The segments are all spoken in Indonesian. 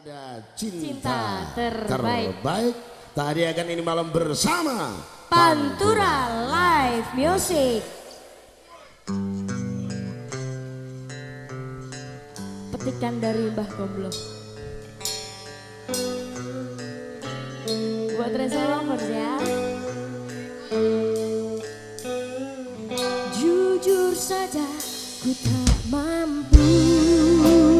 pada cinta, cinta terbaik. terbaik. Tadi akan ini malam bersama Pantura Live Music. Petikan dari Mbah Gomblo. Buat Reza Lovers ya. Jujur saja ku tak mampu.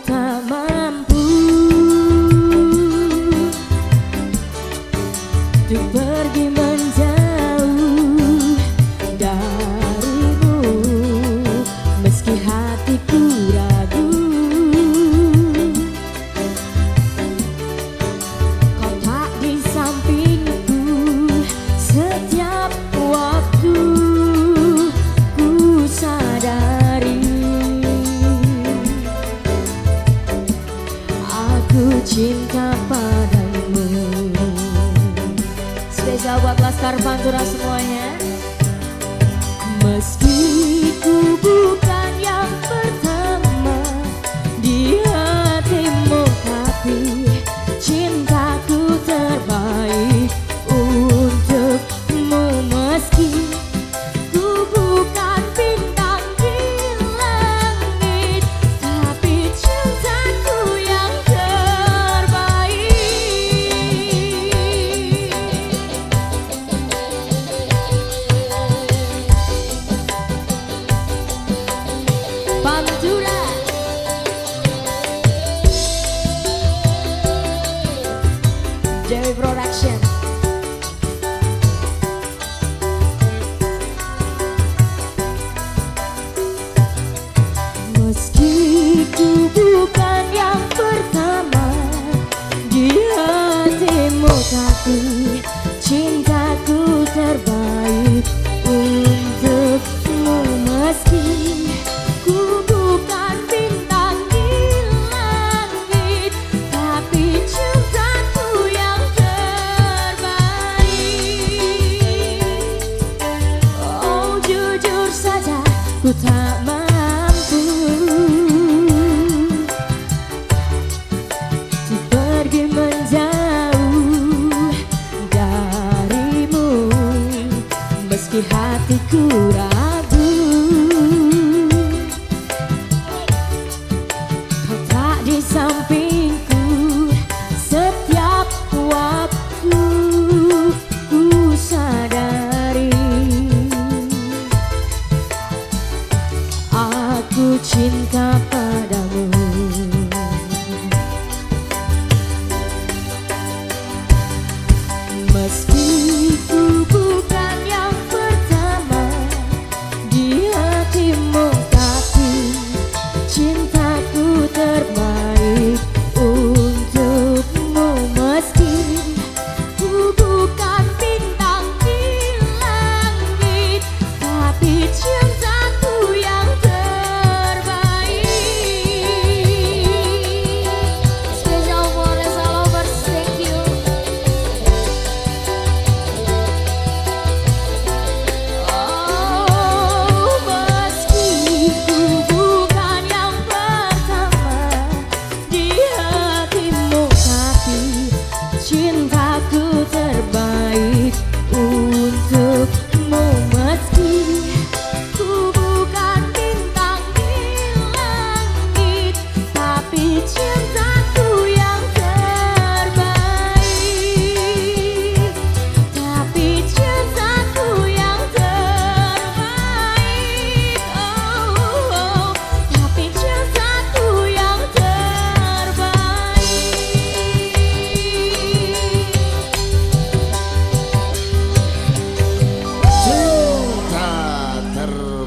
tak mampu cinta padamu. Spesial buat Laskar Pantura semuanya. Meski Cintaku terbaik Untukmu meski Meski hatiku ragu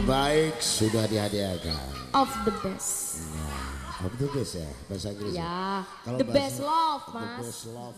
terbaik sudah dihadiahkan. of the best. Of the best ya bahasa Inggris. Ya, Kalau the bahasa- best love, The Mas. best love.